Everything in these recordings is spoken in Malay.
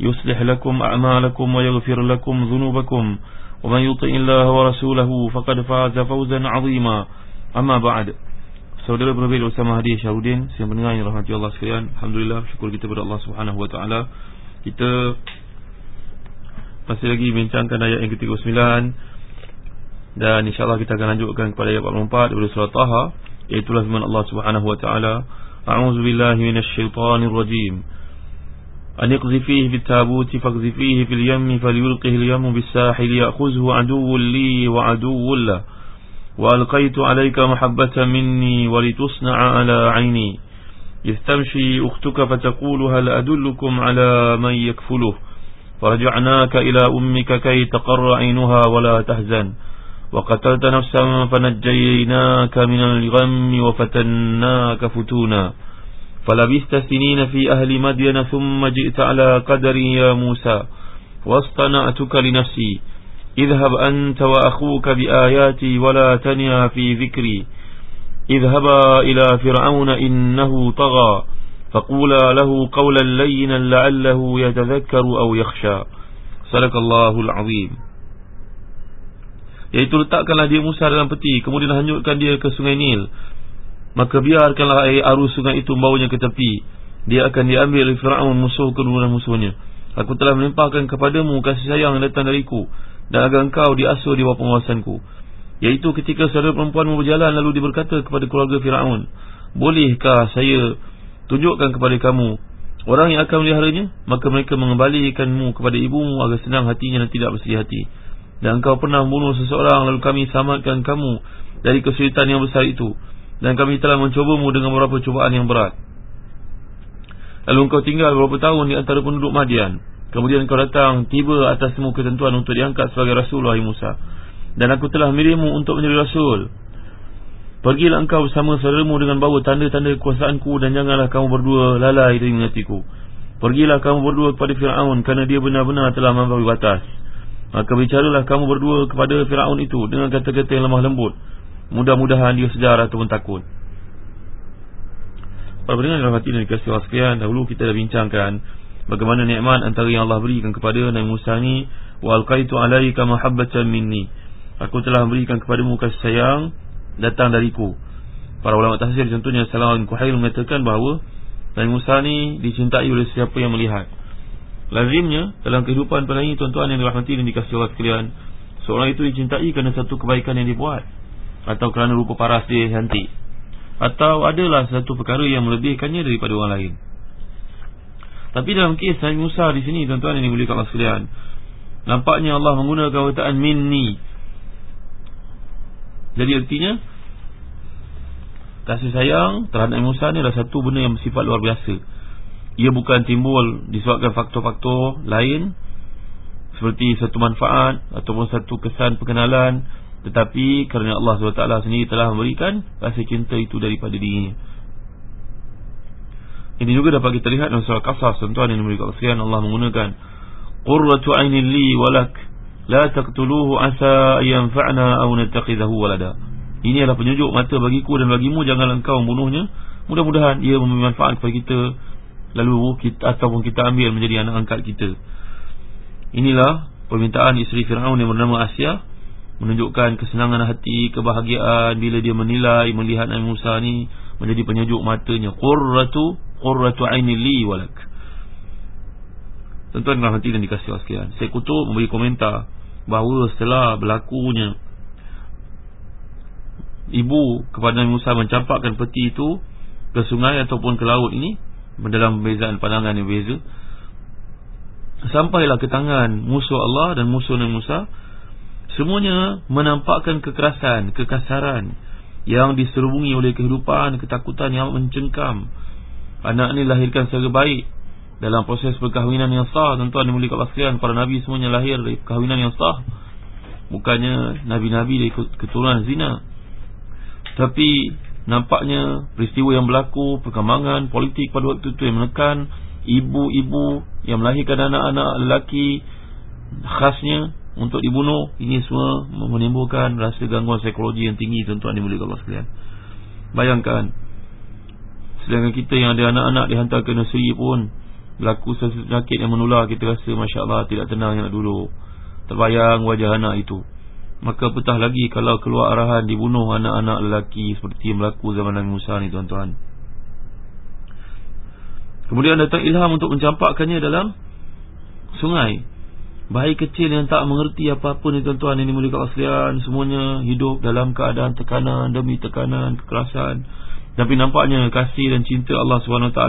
يصلح لكم أعمالكم ويغفر لكم ذنوبكم ومن يطع الله ورسوله فقد فاز فوزا عظيما أما بعد Saudara Nabil Usama Hadi Syarudin Siang pendengar yang rahmati Allah sekalian Alhamdulillah syukur kita kepada Allah Subhanahu Wa Taala. Kita Masih lagi bincangkan ayat yang ke-39 Dan insyaAllah kita akan lanjutkan kepada ayat 44 Daripada surah Taha Iaitulah firman Allah Subhanahu Wa Taala. A'udzu billahi minasyaitonir rajim أن يقذفيه في التابوت فاقذفيه في اليم فليلقه اليم بالساحل يأخذه عدو لي وعدو له. وألقيت عليك محبة مني ولتصنع على عيني. إذ تمشي أختك فتقول هل أدلكم على من يكفله؟ فرجعناك إلى أمك كي تقر عينها ولا تهزن. وقتلت نفسا فنجيناك من الغم وفتناك فتونا. فلبست سنين في أهل مدين ثم جئت على قدر يا موسى واصطنعتك لنفسي اذهب أنت وأخوك بآياتي ولا تنيا في ذكري اذهبا إلى فرعون إنه طغى فقولا له قولا لينا لعله يتذكر أو يخشى صدق الله العظيم Iaitu letakkanlah dia Musa dalam peti Kemudian hanyutkan dia ke sungai Nil Maka biarkanlah air arus sungai itu membawanya ke tepi. Dia akan diambil oleh Fir'aun musuh kedua musuhnya. Aku telah melimpahkan kepadamu kasih sayang yang datang dariku Dan agar engkau diasuh di bawah penguasanku. Iaitu ketika saudara perempuanmu berjalan lalu dia berkata kepada keluarga Fir'aun Bolehkah saya tunjukkan kepada kamu Orang yang akan meliharanya? Maka mereka mengembalikanmu kepada ibumu agar senang hatinya dan tidak bersedih hati. Dan engkau pernah membunuh seseorang lalu kami selamatkan kamu Dari kesulitan yang besar itu dan kami telah mencobamu dengan beberapa cubaan yang berat. Lalu engkau tinggal beberapa tahun di antara penduduk Madian. Kemudian engkau datang tiba atas semua ketentuan untuk diangkat sebagai Rasul Wahai Musa. Dan aku telah milihmu untuk menjadi Rasul. Pergilah engkau bersama saudaramu dengan bawa tanda-tanda kekuasaanku Dan janganlah kamu berdua lalai dari mengatiku Pergilah kamu berdua kepada Fir'aun Kerana dia benar-benar telah melampaui batas. Maka bicaralah kamu berdua kepada Fir'aun itu Dengan kata-kata yang lemah lembut Mudah-mudahan dia sedar ataupun takut. Para pendengar dalam hati dan dikasih Allah sekalian Dahulu kita dah bincangkan Bagaimana nikmat antara yang Allah berikan kepada Nabi Musa ni Wa alqaitu alaika mahabbatan minni. Aku telah memberikan kepadamu kasih sayang Datang dariku. Para ulama tafsir contohnya Salam al-Kuhail mengatakan bahawa Nabi Musa ni dicintai oleh siapa yang melihat. Lazimnya dalam kehidupan ini Tuan-tuan yang dirahmati dan dikasih Allah sekalian Seorang itu dicintai kerana satu kebaikan yang dibuat atau kerana rupa paras dia cantik. Atau adalah satu perkara yang melebihkannya daripada orang lain. Tapi dalam kes Nabi Musa di sini tuan-tuan yang dimuliakan Allah sekalian nampaknya Allah menggunakan kawataan minni. Jadi artinya kasih sayang terhadap Nabi Musa ni adalah satu benda yang bersifat luar biasa. Ia bukan timbul disebabkan faktor-faktor lain seperti satu manfaat ataupun satu kesan perkenalan tetapi kerana Allah SWT sendiri telah memberikan rasa cinta itu daripada dirinya. Ini juga dapat kita lihat dalam surah Qasas Tuan-tuan yang memberikan kasihan Allah menggunakan Qurratu ainin li walak La taqtuluhu asa yanfa'na aw nattakhidhahu walada. Ini adalah penunjuk mata bagiku dan bagimu Janganlah engkau membunuhnya. Mudah-mudahan ia memberi manfaat kepada kita Lalu kita ataupun kita ambil menjadi anak angkat kita. Inilah permintaan isteri Fir'aun yang bernama Asia menunjukkan kesenangan hati, kebahagiaan bila dia menilai melihat Nabi Musa ni menjadi penyejuk matanya. Qurratu qurratu aini li walak. Tuan-tuan dan hati dan dikasih Allah sekalian. Saya kutuk memberi komentar bahawa setelah berlakunya ibu kepada Nabi Musa mencampakkan peti itu ke sungai ataupun ke laut ini dalam perbezaan pandangan yang berbeza sampailah ke tangan musuh Allah dan musuh Nabi Musa semuanya menampakkan kekerasan, kekasaran yang diserubungi oleh kehidupan, ketakutan yang mencengkam. Anak ini lahirkan secara baik dalam proses perkahwinan yang sah. Tuan-tuan Allah sekalian para nabi semuanya lahir dari perkahwinan yang sah. Bukannya nabi-nabi dari keturunan zina. Tapi nampaknya peristiwa yang berlaku perkembangan politik pada waktu itu yang menekan ibu-ibu yang melahirkan anak-anak lelaki khasnya untuk dibunuh ini semua menimbulkan rasa gangguan psikologi yang tinggi tuan-tuan dimuliakan Allah sekalian. Bayangkan sedangkan kita yang ada anak-anak dihantar ke nursery pun berlaku sesuatu penyakit yang menular kita rasa Masya Allah tidak tenang yang dulu. Terbayang wajah anak itu. Maka petah lagi kalau keluar arahan dibunuh anak-anak lelaki seperti yang berlaku zaman Nabi Musa ni tuan-tuan. Kemudian datang ilham untuk mencampakkannya dalam sungai bayi kecil yang tak mengerti apa-apa ni tuan-tuan ini mulia keaslian semuanya hidup dalam keadaan tekanan demi tekanan kekerasan tapi nampaknya kasih dan cinta Allah SWT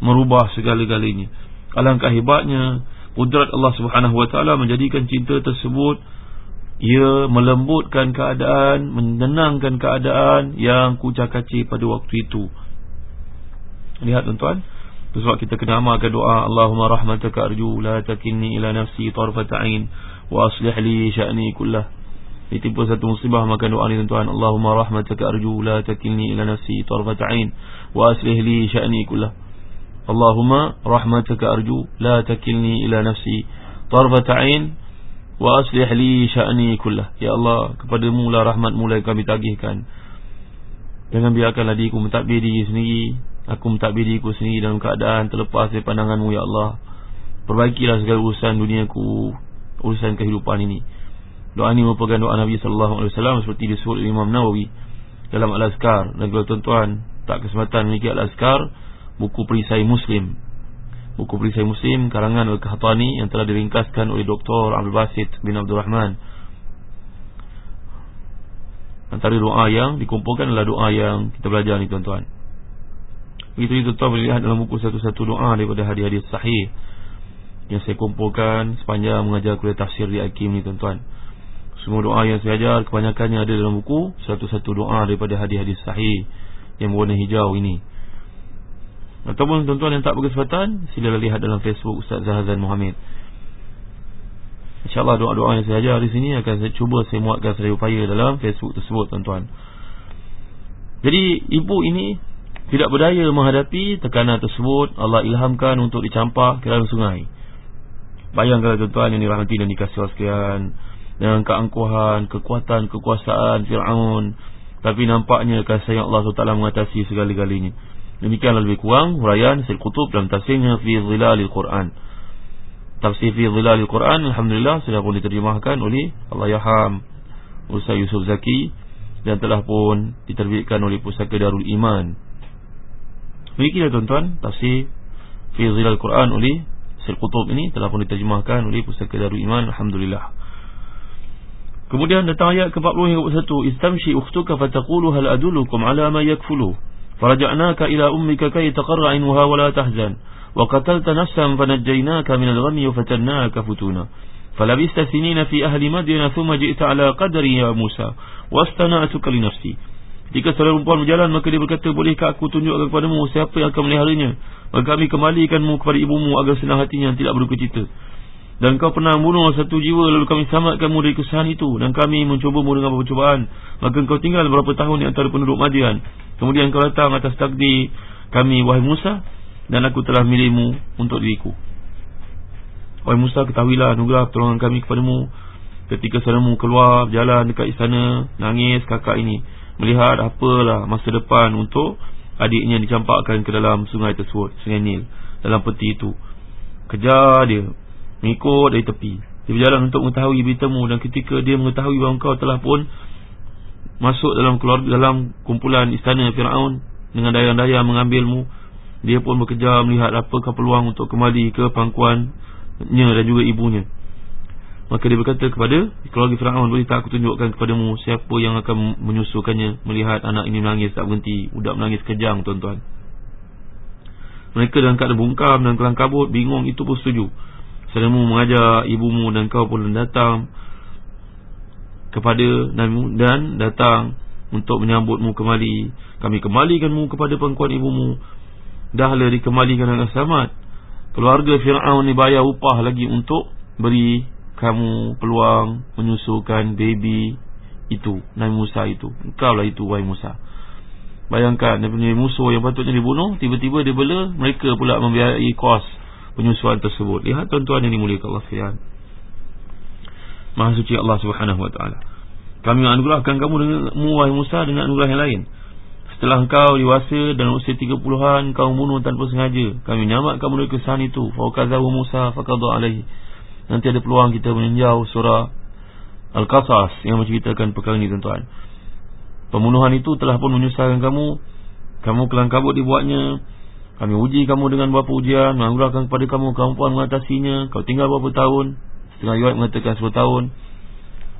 merubah segala-galanya. Alangkah hebatnya kudrat Allah Taala menjadikan cinta tersebut ia melembutkan keadaan, menenangkan keadaan yang kucak-kacir pada waktu itu. Lihat tuan-tuan, sebab kita kena amalkan doa Allahumma rahmataka arju la takinni ila nafsi tarfat ain wa aslih li sya'ni kullah. Ditimpa satu musibah makan doa ni tuan-tuan Allahumma rahmataka arju la takinni ila nafsi tarfat ain wa aslih li sya'ni kullah. Allahumma rahmataka arju la takilni ila nafsi tarfata ain wa aslih li sya'ni kullah ya Allah kepadamu lah rahmat mulai kami tagihkan jangan biarkanlah diriku mentadbir diri sendiri aku mentadbir diriku sendiri dalam keadaan terlepas dari pandanganmu ya Allah perbaikilah segala urusan duniaku urusan kehidupan ini doa ini merupakan doa Nabi wasallam seperti disebut Imam Nawawi dalam Al-Azkar dan kalau tuan-tuan tak kesempatan memiliki Al-Azkar buku perisai Muslim. Buku perisai Muslim karangan Al-Qahtani yang telah diringkaskan oleh Dr. Abdul Basit bin Abdul Rahman. Antara doa yang dikumpulkan adalah doa yang kita belajar ni tuan-tuan. Itu tuan boleh lihat dalam buku satu-satu doa daripada hadis-hadis sahih yang saya kumpulkan sepanjang mengajar kuliah tafsir di Hakim ni tuan-tuan. Semua doa yang saya ajar kebanyakannya ada dalam buku satu-satu doa daripada hadis-hadis sahih yang berwarna hijau ini. Ataupun tuan-tuan yang tak berkesempatan Silalah lihat dalam Facebook Ustaz Zahazan Muhammad InsyaAllah doa-doa yang saya ajar di sini Akan saya cuba saya muatkan sedaya upaya dalam Facebook tersebut tuan-tuan Jadi ibu ini Tidak berdaya menghadapi tekanan tersebut Allah ilhamkan untuk dicampak ke dalam sungai Bayangkan tuan-tuan yang dirahmati dan dikasih sekian Dengan keangkuhan, kekuatan, kekuasaan Fir'aun Tapi nampaknya kasih Allah SWT mengatasi segala-galanya Demikianlah lebih kurang huraian Syed Qutub dalam tafsirnya fi Zilalil Quran. Tafsir fi Zilalil Quran alhamdulillah sudah pun diterjemahkan oleh Allah Yaham Ustaz Yusuf Zaki dan telah pun diterbitkan oleh Pusaka Darul Iman. Demikianlah tuan-tuan tafsir fi Zilalil Quran oleh Syed Qutub ini telah pun diterjemahkan oleh Pusaka Darul Iman alhamdulillah. Kemudian datang ayat ke-40 hingga 41 Istamshi ukhtuka fataqulu hal adullukum ala ma yakfuluh فرجعناك إلى أمك كي تقر عينها ولا تحزن وقتلت نفسا فنجيناك من الغم وفتناك فتونا فلبست سنين في أهل مدينة ثم جئت على قدر يا موسى واستنعتك لنفسي Jika saudara perempuan berjalan Maka dia berkata Bolehkah aku tunjukkan kepadamu Siapa yang akan meliharanya Maka kami kembalikanmu kepada ibumu Agar senang hatinya Tidak berduka cita. Dan kau pernah membunuh satu jiwa Lalu kami selamatkanmu dari kesahan itu. Dan kami mencubamu dengan percubaan. Maka kau tinggal beberapa tahun Di antara penduduk Madian. Kemudian kau datang atas takdir kami wahai Musa dan aku telah milihmu untuk diriku. Wahai Musa ketahuilah anugerah pertolongan kami kepadamu ketika saudaramu keluar berjalan dekat istana nangis kakak ini melihat apalah masa depan untuk adiknya dicampakkan ke dalam sungai tersebut sungai Nil dalam peti itu. Kejar dia mengikut dari tepi. Dia berjalan untuk mengetahui beritamu dan ketika dia mengetahui bahawa engkau telah pun masuk dalam keluarga dalam kumpulan istana Firaun dengan daya-daya mengambilmu dia pun bekerja melihat apakah peluang untuk kembali ke pangkuannya dan juga ibunya Maka dia berkata kepada keluarga Fir'aun Boleh tak aku tunjukkan kepadamu Siapa yang akan menyusukannya? Melihat anak ini menangis tak berhenti. Budak menangis kejang tuan-tuan. Mereka dalam keadaan bungkam dan kelang kabut Bingung itu pun setuju. Selamu mengajar ibumu dan kau pun datang Kepada dan datang Untuk menyambutmu kembali. Kami kembalikanmu kepada pengkuan ibumu. Dahlah dikembalikan dengan selamat. Keluarga Fir'aun ni bayar upah lagi untuk Beri kamu peluang menyusukan baby itu Nabi Musa itu. Engkau lah itu wahai Musa. Bayangkan dia punya musuh yang patutnya dibunuh Tiba-tiba dia bela Mereka pula membiayai kos penyusuan tersebut. Lihat tuan-tuan yang dimuliakan Allah sekalian. Maha suci Allah subhanahu wa ta'ala. Kami anugerahkan kamu dengan wahai Musa dengan anugerah yang lain. Setelah engkau dewasa dan usia 30-an Kau bunuh tanpa sengaja. Kami nyamat kamu dari kesan itu. Faukazahu Musa faqadha alaihi Nanti ada peluang kita meninjau surah Al-Qasas yang menceritakan perkara ini tuan-tuan. Pembunuhan itu telah pun menyusahkan kamu. Kamu kelang kabut dibuatnya. Kami uji kamu dengan beberapa ujian. Menganugerahkan kepada kamu kemampuan mengatasinya. Kau tinggal berapa tahun? Setengah riwayat mengatakan 10 tahun.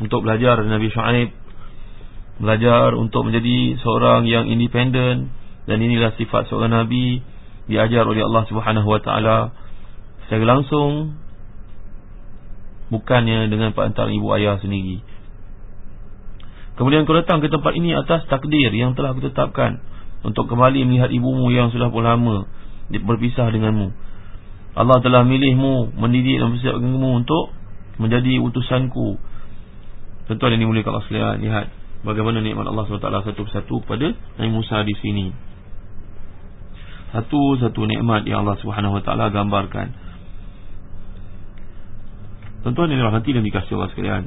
Untuk belajar Nabi Shu'aib. Belajar untuk menjadi seorang yang independen. Dan inilah sifat seorang Nabi. Diajar oleh Allah Subhanahu Wa Taala Secara langsung Bukannya dengan perantara ibu ayah sendiri. Kemudian kau datang ke tempat ini atas takdir yang telah kutetapkan Untuk kembali melihat ibumu yang sudah pun lama Berpisah denganmu. Allah telah milihmu, mendidik dan persiapkan kamu untuk Menjadi utusanku. Tentu yang dimulai Allah sekalian Lihat bagaimana nikmat Allah SWT satu persatu kepada Nabi Musa di sini. Satu-satu nikmat yang Allah SWT gambarkan Tuan-tuan yang dirahmati dan dikasih Allah sekalian.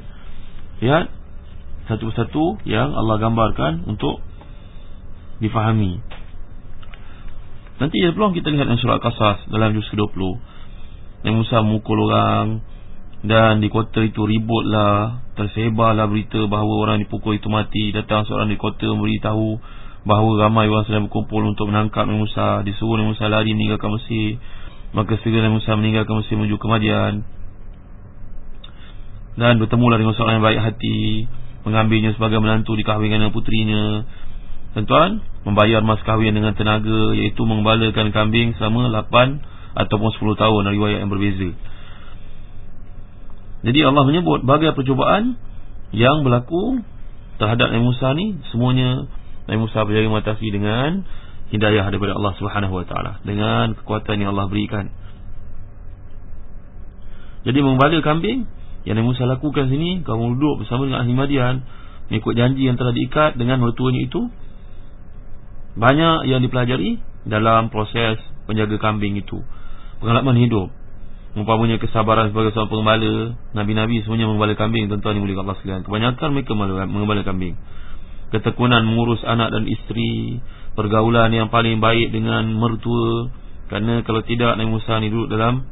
Lihat Satu persatu yang Allah gambarkan Untuk Difahami. Nanti ada peluang kita lihat dalam surah Qasas Dalam juz ke-20 Yang Musa mukul orang Dan di kota itu ributlah Tersebarlah berita bahawa orang dipukul itu mati. Datang seorang di kota memberitahu Bahawa ramai orang sedang berkumpul untuk menangkap Musa. Disuruh Musa lari meninggalkan Mesir. Maka segera Musa meninggalkan Mesir menuju ke Madian dan bertemulah dengan seorang yang baik hati Mengambilnya sebagai menantu dikahwinkan dengan putrinya. Tuan-tuan Membayar mas kahwin dengan tenaga Iaitu mengembalakan kambing selama 8 Ataupun 10 tahun. Riwayat yang berbeza. Jadi Allah menyebut bagai percubaan Yang berlaku Terhadap Nabi Musa ni. Semuanya Nabi Musa berjaya mengatasi dengan Hidayah daripada Allah SWT Dengan kekuatan yang Allah berikan. Jadi mengembala kambing yang Nabi Musa lakukan sini Kamu duduk bersama dengan ahli Madian Mengikut janji yang telah diikat dengan mertuanya itu Banyak yang dipelajari Dalam proses penjaga kambing itu. Pengalaman hidup. Umpamanya kesabaran sebagai seorang pengembala Nabi-Nabi semuanya mengembala kambing ini boleh Allah sekalian. Kebanyakan mereka mengembala kambing. Ketekunan mengurus anak dan isteri Pergaulan yang paling baik dengan mertua. Kerana kalau tidak Nabi Musa ni duduk dalam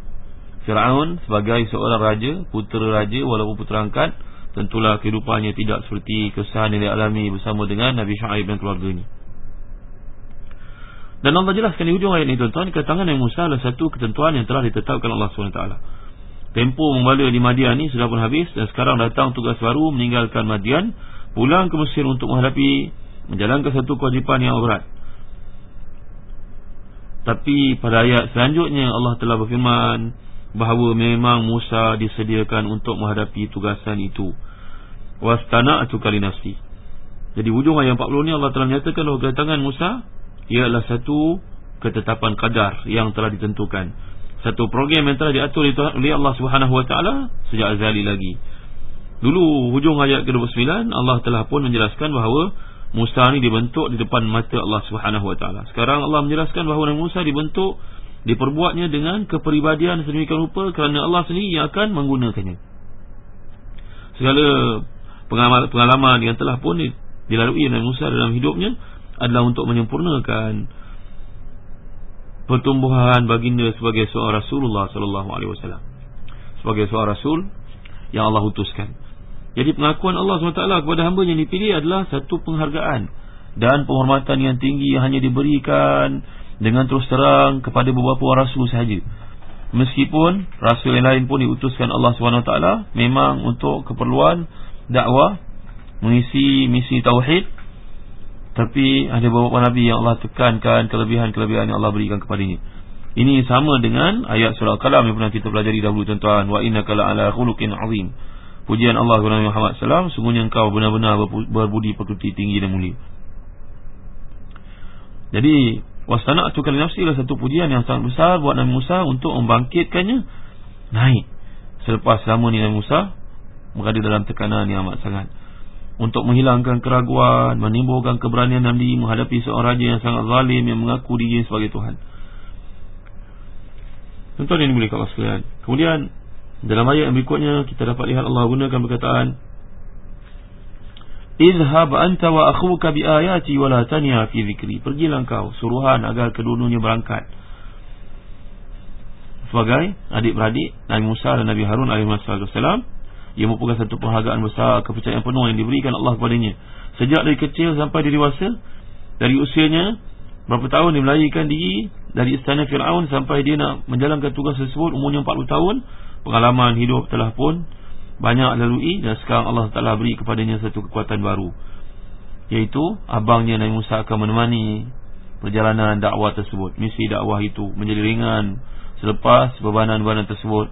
Fir'aun sebagai seorang raja Putera raja walaupun putera angkat Tentulah kehidupannya tidak seperti Kesahan yang dialami bersama dengan Nabi Shu'aib dan keluarganya. Dan Allah jelaskan di hujung ayat ini tuan-tuan Ketangan Nabi Musa adalah satu ketentuan Yang telah ditetapkan Allah SWT Tempo membala di Madian ini sudah pun habis Dan sekarang datang tugas baru Meninggalkan Madian Pulang ke Mesir untuk menghadapi Menjalankan satu kewajipan yang berat. Tapi pada ayat selanjutnya Allah telah berfirman bahawa memang Musa disediakan untuk menghadapi tugasan itu. Wastana'tu kali nafsi. Jadi hujung ayat 40 ni Allah telah menyatakan bahawa kedatangan Musa ialah satu ketetapan kadar yang telah ditentukan. Satu program yang telah diatur oleh Allah Subhanahu Wa Taala sejak azali lagi. Dulu hujung ayat ke-29 Allah telah pun menjelaskan bahawa Musa ni dibentuk di depan mata Allah Subhanahu Wa Taala. Sekarang Allah menjelaskan bahawa Musa dibentuk diperbuatnya dengan kepribadian sedemikian rupa kerana Allah sendiri yang akan menggunakannya. Segala pengalaman, yang telah pun dilalui Nabi Musa dalam hidupnya adalah untuk menyempurnakan pertumbuhan baginda sebagai seorang Rasulullah sallallahu alaihi wasallam. Sebagai seorang rasul yang Allah utuskan. Jadi pengakuan Allah SWT kepada hamba yang dipilih adalah satu penghargaan dan penghormatan yang tinggi yang hanya diberikan dengan terus terang kepada beberapa orang rasul sahaja. Meskipun rasul yang lain pun diutuskan Allah SWT memang untuk keperluan dakwah mengisi misi tauhid tapi ada beberapa nabi yang Allah tekankan kelebihan-kelebihan yang Allah berikan kepadanya. Ini sama dengan ayat surah kalam yang pernah kita pelajari dahulu tuan-tuan. Wa innaka la'ala khuluqin azim. Pujian Allah kepada Muhammad SAW sungguhnya engkau benar-benar berbudi pekerti tinggi dan mulia. Jadi wasana'tu kal nafsi adalah satu pujian yang sangat besar buat Nabi Musa untuk membangkitkannya. Naik. Selepas lama ni Nabi Musa berada dalam tekanan yang amat sangat. Untuk menghilangkan keraguan menimbulkan keberanian Nabi menghadapi seorang raja yang sangat zalim yang mengaku diri sebagai Tuhan. Tuan-tuan ini boleh Allah sekalian. Kemudian dalam ayat yang berikutnya Kita dapat lihat Allah gunakan perkataan Izhab anta wa akhuka bi ayati wa la tanya fi zikri. Pergilah engkau suruhan agar kedua-duanya berangkat. Sebagai adik-beradik Nabi Musa dan Nabi Harun alaihi wasallam, ia merupakan satu penghargaan besar kepercayaan penuh yang diberikan Allah kepadanya. Sejak dari kecil sampai dia dewasa, dari usianya berapa tahun dia melarikan diri dari istana Firaun sampai dia nak menjalankan tugas tersebut umurnya 40 tahun, pengalaman hidup telah pun banyak lalui dan sekarang Allah Taala beri kepadanya satu kekuatan baru. Yaitu abangnya Nabi Musa akan menemani perjalanan dakwah tersebut. Misi dakwah itu menjadi ringan selepas bebanan-bebanan tersebut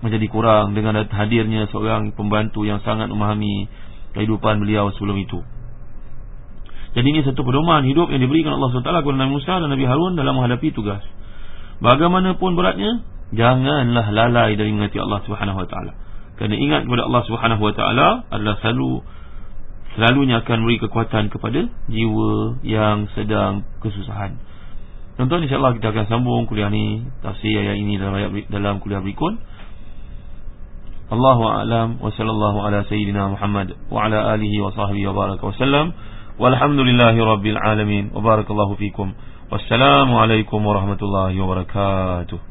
menjadi kurang dengan hadirnya seorang pembantu yang sangat memahami kehidupan beliau sebelum itu. Jadi ini satu pedoman hidup yang diberikan Allah SWT kepada Nabi Musa dan Nabi Harun dalam menghadapi tugas. Bagaimanapun beratnya janganlah lalai dari mengerti Allah SWT kerana ingat kepada Allah Subhanahu Wa Taala adalah selalu selalunya akan beri kekuatan kepada jiwa yang sedang kesusahan. Tuan-tuan insya-Allah kita akan sambung kuliah ni tafsir ayat ini dalam ayat dalam kuliah berikut. Allahu a'lam wa sallallahu ala sayyidina Muhammad wa ala alihi wa sahbihi wa baraka wa sallam. Walhamdulillahi rabbil alamin wa barakallahu fikum. Wassalamu alaikum warahmatullahi wabarakatuh.